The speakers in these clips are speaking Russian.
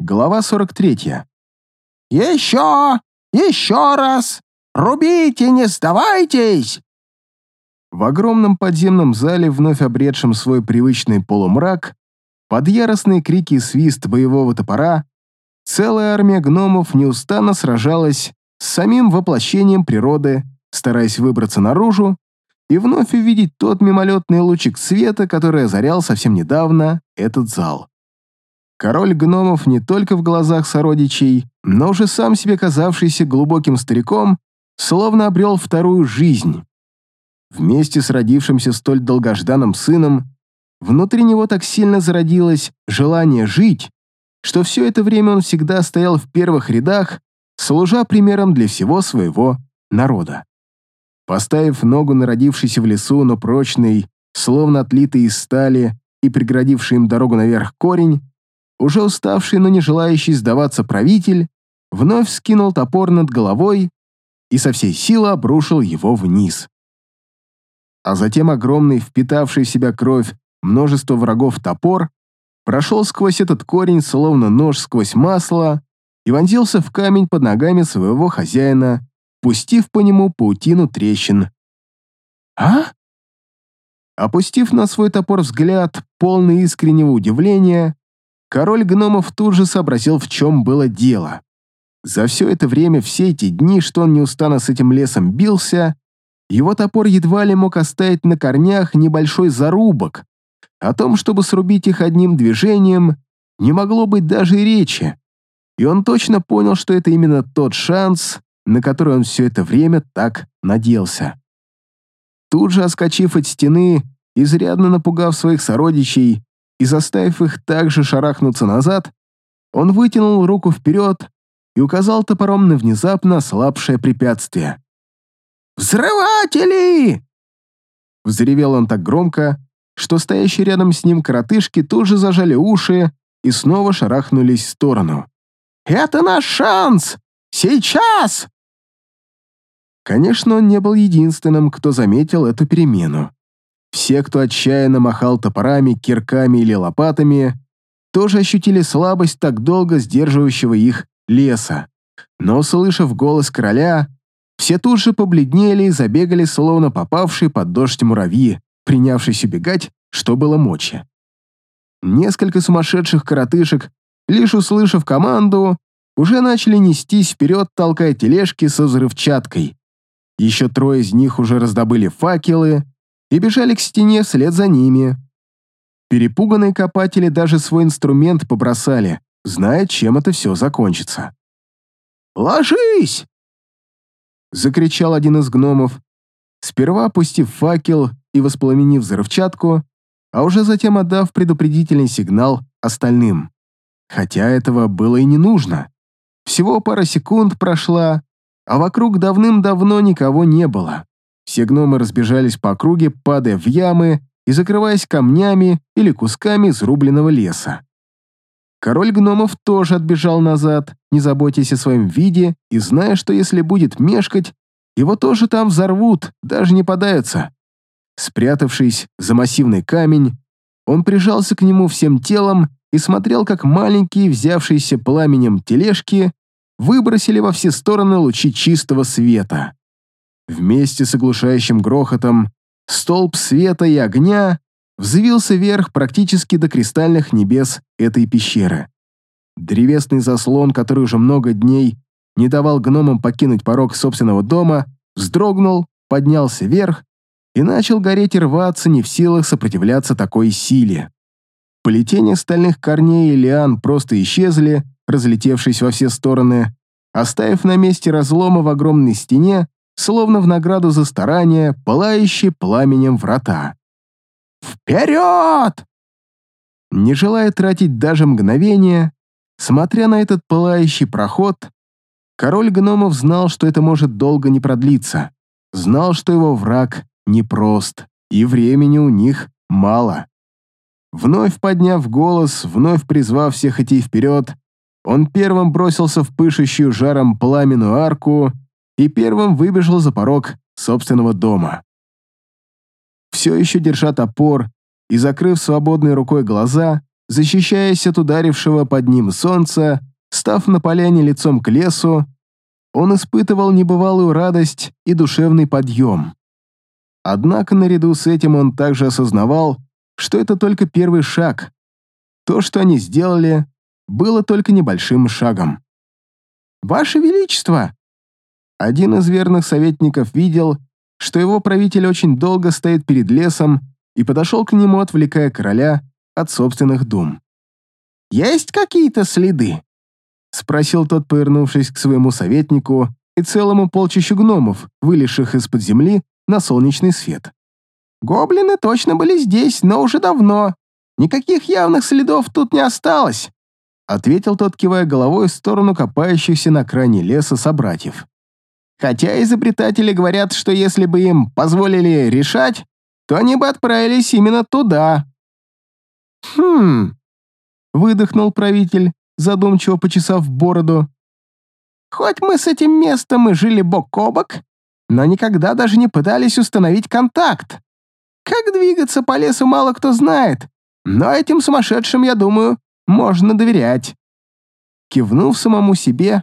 Глава 43. «Еще! Еще раз! Рубите, не сдавайтесь!» В огромном подземном зале, вновь обретшем свой привычный полумрак, под яростные крики и свист боевого топора, целая армия гномов неустанно сражалась с самим воплощением природы, стараясь выбраться наружу и вновь увидеть тот мимолетный лучик света, который озарял совсем недавно этот зал. Король гномов не только в глазах сородичей, но уже сам себе казавшийся глубоким стариком, словно обрел вторую жизнь. Вместе с родившимся столь долгожданным сыном, внутри него так сильно зародилось желание жить, что все это время он всегда стоял в первых рядах, служа примером для всего своего народа. Поставив ногу на родившийся в лесу, но прочный, словно отлитый из стали и преградивший им дорогу наверх корень, уже уставший, но не желающий сдаваться правитель, вновь скинул топор над головой и со всей силы обрушил его вниз. А затем огромный, впитавший в себя кровь множество врагов топор, прошел сквозь этот корень, словно нож сквозь масло, и вонзился в камень под ногами своего хозяина, пустив по нему паутину трещин. «А?» Опустив на свой топор взгляд, полный искреннего удивления, король гномов тут же сообразил, в чем было дело. За все это время, все эти дни, что он неустанно с этим лесом бился, его топор едва ли мог оставить на корнях небольшой зарубок. О том, чтобы срубить их одним движением, не могло быть даже и речи. И он точно понял, что это именно тот шанс, на который он все это время так надеялся. Тут же, оскочив от стены, изрядно напугав своих сородичей и заставив их также шарахнуться назад, он вытянул руку вперед и указал топором на внезапно ослабшее препятствие. «Взрыватели!» Взревел он так громко, что стоящие рядом с ним коротышки тут же зажали уши и снова шарахнулись в сторону. «Это наш шанс! Сейчас!» Конечно, он не был единственным, кто заметил эту перемену. Все, кто отчаянно махал топорами, кирками или лопатами, тоже ощутили слабость так долго сдерживающего их леса. Но, услышав голос короля, все тут же побледнели и забегали, словно попавшие под дождь муравьи, принявшись убегать, что было мочи. Несколько сумасшедших коротышек, лишь услышав команду, уже начали нестись вперед, толкая тележки со взрывчаткой. Еще трое из них уже раздобыли факелы и бежали к стене вслед за ними. Перепуганные копатели даже свой инструмент побросали, зная, чем это все закончится. «Ложись!» — закричал один из гномов, сперва опустив факел и воспламенив взрывчатку, а уже затем отдав предупредительный сигнал остальным. Хотя этого было и не нужно. Всего пара секунд прошла, а вокруг давным-давно никого не было. Все гномы разбежались по округе, падая в ямы и закрываясь камнями или кусками изрубленного леса. Король гномов тоже отбежал назад, не заботясь о своем виде и зная, что если будет мешкать, его тоже там взорвут, даже не подаются. Спрятавшись за массивный камень, он прижался к нему всем телом и смотрел, как маленькие, взявшиеся пламенем тележки, выбросили во все стороны лучи чистого света. Вместе с оглушающим грохотом столб света и огня взвился вверх практически до кристальных небес этой пещеры. Древесный заслон, который уже много дней не давал гномам покинуть порог собственного дома, вздрогнул, поднялся вверх и начал гореть и рваться, не в силах сопротивляться такой силе. Плетения стальных корней и лиан просто исчезли, разлетевшись во все стороны, оставив на месте разлома в огромной стене, словно в награду за старание, пылающие пламенем врата. «Вперед!» Не желая тратить даже мгновение, смотря на этот пылающий проход, король гномов знал, что это может долго не продлиться, знал, что его враг непрост, и времени у них мало. Вновь подняв голос, вновь призвав всех идти вперед, он первым бросился в пышущую жаром пламенную арку и первым выбежал за порог собственного дома все еще держа топор и закрыв свободной рукой глаза, защищаясь от ударившего под ним солнца, став на поляне лицом к лесу, он испытывал небывалую радость и душевный подъем. Однако наряду с этим он также осознавал, что это только первый шаг. То, что они сделали, было только небольшим шагом. «Ваше Величество!» Один из верных советников видел, что его правитель очень долго стоит перед лесом и подошел к нему, отвлекая короля от собственных дум. «Есть какие-то следы?» — спросил тот, повернувшись к своему советнику и целому полчищу гномов, вылезших из-под земли на солнечный свет. «Гоблины точно были здесь, но уже давно. Никаких явных следов тут не осталось», — ответил тот, кивая головой в сторону копающихся на крайне леса собратьев. «Хотя изобретатели говорят, что если бы им позволили решать, то они бы отправились именно туда». «Хм...» — выдохнул правитель, задумчиво почесав бороду. «Хоть мы с этим местом и жили бок о бок, но никогда даже не пытались установить контакт. Как двигаться по лесу мало кто знает, но этим сумасшедшим, я думаю, можно доверять». Кивнув самому себе,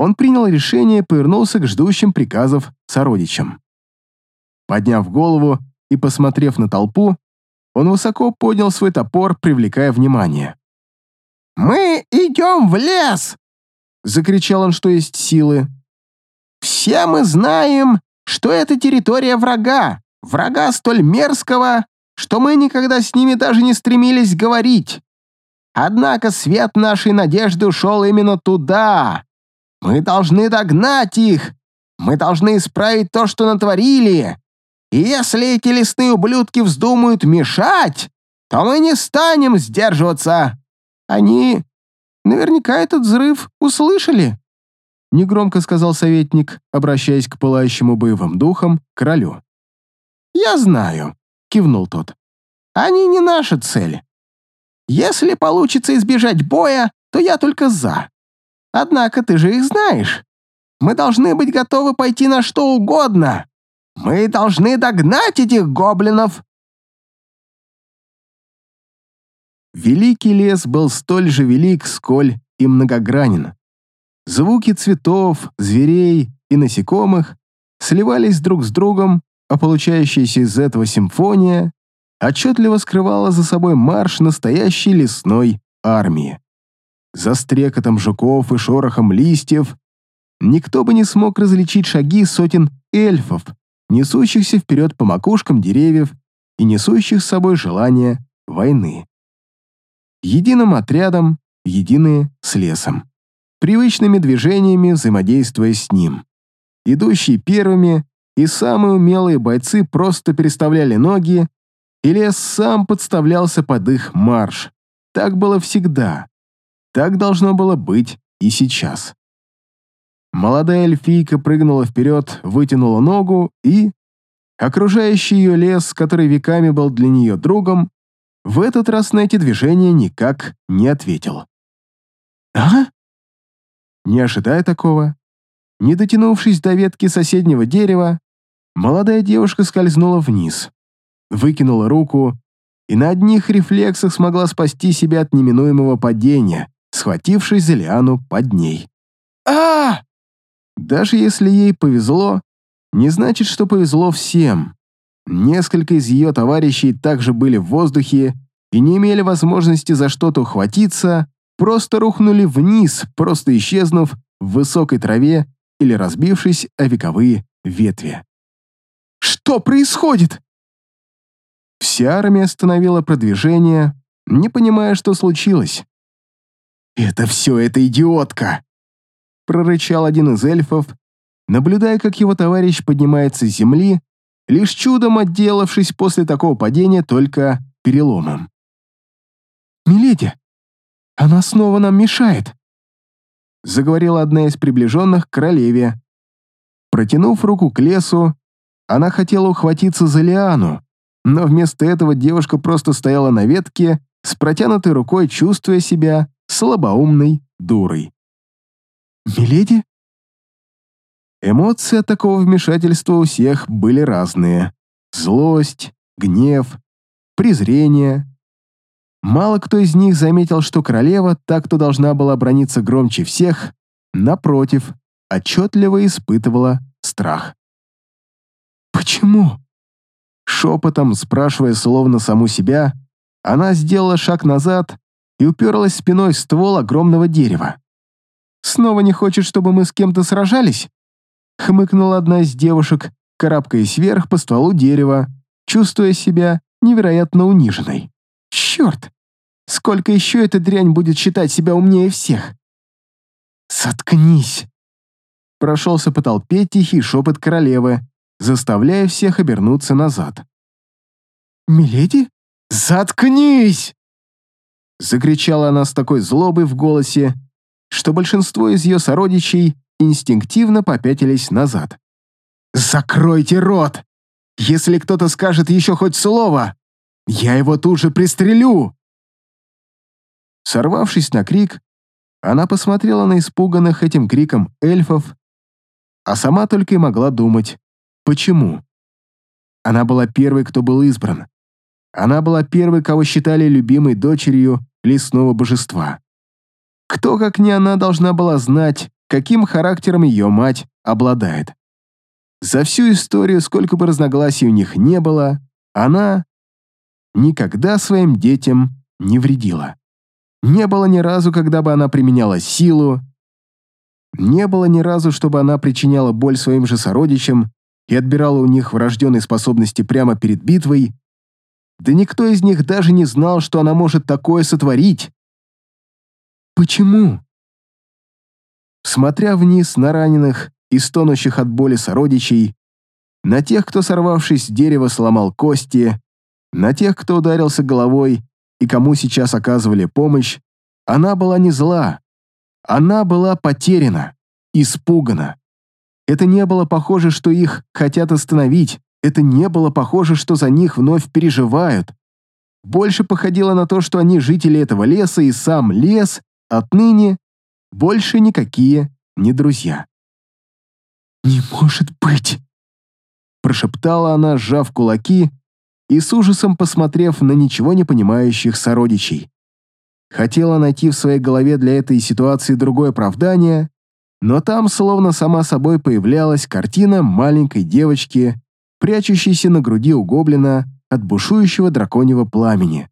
он принял решение и повернулся к ждущим приказов сородичам. Подняв голову и посмотрев на толпу, он высоко поднял свой топор, привлекая внимание. «Мы идем в лес!» — закричал он, что есть силы. «Все мы знаем, что это территория врага, врага столь мерзкого, что мы никогда с ними даже не стремились говорить. Однако свет нашей надежды ушел именно туда. Мы должны догнать их, мы должны исправить то, что натворили. И если эти лесные ублюдки вздумают мешать, то мы не станем сдерживаться. Они наверняка этот взрыв услышали», — негромко сказал советник, обращаясь к пылающему боевым духам, королю. «Я знаю», — кивнул тот. «Они не наша цель. Если получится избежать боя, то я только за. Однако ты же их знаешь. Мы должны быть готовы пойти на что угодно. Мы должны догнать этих гоблинов Великий лес был столь же велик, сколь и многогранен. Звуки цветов, зверей и насекомых сливались друг с другом, а получающаяся из этого симфония отчетливо скрывала за собой марш настоящей лесной армии. За стрекотом жуков и шорохом листьев никто бы не смог различить шаги сотен эльфов, несущихся вперед по макушкам деревьев и несущих с собой желание войны единым отрядом, единые с лесом, привычными движениями взаимодействуя с ним. Идущие первыми и самые умелые бойцы просто переставляли ноги, и лес сам подставлялся под их марш. Так было всегда. Так должно было быть и сейчас. Молодая эльфийка прыгнула вперед, вытянула ногу и... Окружающий ее лес, который веками был для нее другом, в этот раз на эти движения никак не ответил. «А?» Не ожидая такого, не дотянувшись до ветки соседнего дерева, молодая девушка скользнула вниз, выкинула руку и на одних рефлексах смогла спасти себя от неминуемого падения, схватившись за лиану под ней. а Даже если ей повезло, не значит, что повезло всем. Несколько из ее товарищей также были в воздухе и не имели возможности за что-то ухватиться, просто рухнули вниз, просто исчезнув в высокой траве или разбившись о вековые ветви. «Что происходит?» Вся армия остановила продвижение, не понимая, что случилось. «Это все эта идиотка!» прорычал один из эльфов, наблюдая, как его товарищ поднимается с земли лишь чудом отделавшись после такого падения только переломом. «Миледи, она снова нам мешает», — заговорила одна из приближенных к королеве. Протянув руку к лесу, она хотела ухватиться за лиану, но вместо этого девушка просто стояла на ветке с протянутой рукой, чувствуя себя слабоумной дурой. «Миледи?» Эмоции от такого вмешательства у всех были разные. Злость, гнев, презрение. Мало кто из них заметил, что королева, так кто должна была брониться громче всех, напротив, отчетливо испытывала страх. «Почему?» Шепотом, спрашивая словно саму себя, она сделала шаг назад и уперлась спиной в ствол огромного дерева. «Снова не хочет, чтобы мы с кем-то сражались?» Хмыкнула одна из девушек, карабкаясь вверх по стволу дерева, чувствуя себя невероятно униженной. «Черт! Сколько еще эта дрянь будет считать себя умнее всех?» «Заткнись!» Прошелся по толпе тихий шепот королевы, заставляя всех обернуться назад. «Миледи? Заткнись!» Закричала она с такой злобой в голосе, что большинство из ее сородичей инстинктивно попятились назад. «Закройте рот! Если кто-то скажет еще хоть слово, я его тут же пристрелю!» Сорвавшись на крик, она посмотрела на испуганных этим криком эльфов, а сама только и могла думать, почему. Она была первой, кто был избран. Она была первой, кого считали любимой дочерью лесного божества. Кто, как не она, должна была знать, каким характером ее мать обладает. За всю историю, сколько бы разногласий у них не было, она никогда своим детям не вредила. Не было ни разу, когда бы она применяла силу, не было ни разу, чтобы она причиняла боль своим же сородичам и отбирала у них врожденные способности прямо перед битвой, да никто из них даже не знал, что она может такое сотворить. Почему? Смотря вниз на раненых и стонущих от боли сородичей, на тех, кто, сорвавшись с дерева, сломал кости, на тех, кто ударился головой и кому сейчас оказывали помощь, она была не зла. Она была потеряна, испугана. Это не было похоже, что их хотят остановить, это не было похоже, что за них вновь переживают. Больше походило на то, что они жители этого леса, и сам лес отныне больше никакие не друзья. «Не может быть!» прошептала она, сжав кулаки и с ужасом посмотрев на ничего не понимающих сородичей. Хотела найти в своей голове для этой ситуации другое оправдание, но там словно сама собой появлялась картина маленькой девочки прячущийся на груди у гоблина от бушующего драконьего пламени,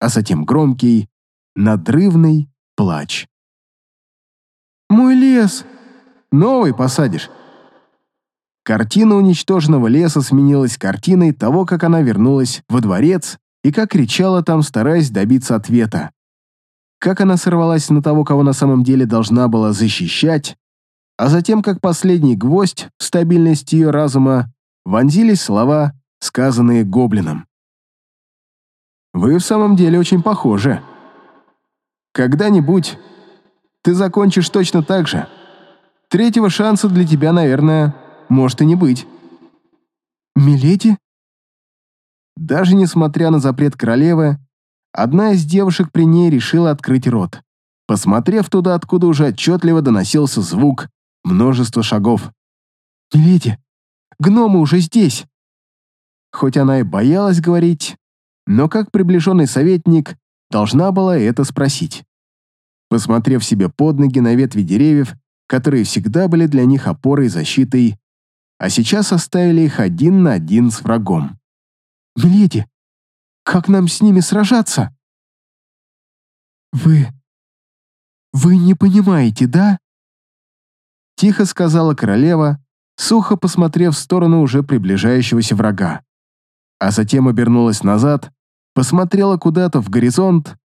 а затем громкий, надрывный плач. «Мой лес! Новый посадишь!» Картина уничтоженного леса сменилась картиной того, как она вернулась во дворец и как кричала там, стараясь добиться ответа. Как она сорвалась на того, кого на самом деле должна была защищать, а затем как последний гвоздь в стабильность ее разума вонзились слова, сказанные гоблином. «Вы в самом деле очень похожи. Когда-нибудь ты закончишь точно так же. Третьего шанса для тебя, наверное, может и не быть». «Миледи?» Даже несмотря на запрет королевы, одна из девушек при ней решила открыть рот, посмотрев туда, откуда уже отчетливо доносился звук множества шагов. «Миледи, Гномы уже здесь!» Хоть она и боялась говорить, но как приближенный советник должна была это спросить. Посмотрев себе под ноги на ветви деревьев, которые всегда были для них опорой и защитой, а сейчас оставили их один на один с врагом. «Миледи, как нам с ними сражаться?» «Вы... вы не понимаете, да?» Тихо сказала королева, сухо посмотрев в сторону уже приближающегося врага. А затем обернулась назад, посмотрела куда-то в горизонт,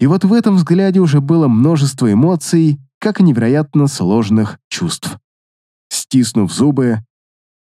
и вот в этом взгляде уже было множество эмоций, как и невероятно сложных чувств. Стиснув зубы,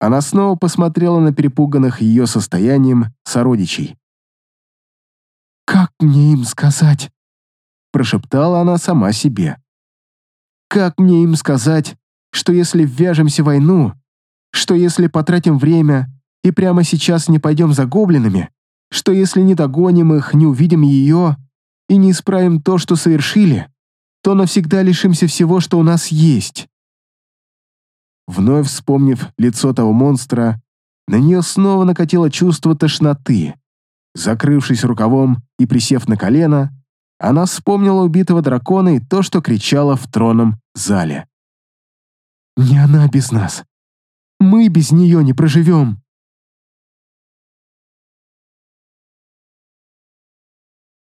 она снова посмотрела на перепуганных ее состоянием сородичей. «Как мне им сказать?» прошептала она сама себе. «Как мне им сказать, что если ввяжемся в войну, что если потратим время и прямо сейчас не пойдем за гоблинами? Что если не догоним их, не увидим ее и не исправим то, что совершили, то навсегда лишимся всего, что у нас есть? Вновь вспомнив лицо того монстра, на нее снова накатило чувство тошноты. Закрывшись рукавом и присев на колено, она вспомнила убитого дракона и то, что кричала в тронном зале. «Не она без нас. Мы без нее не проживем!»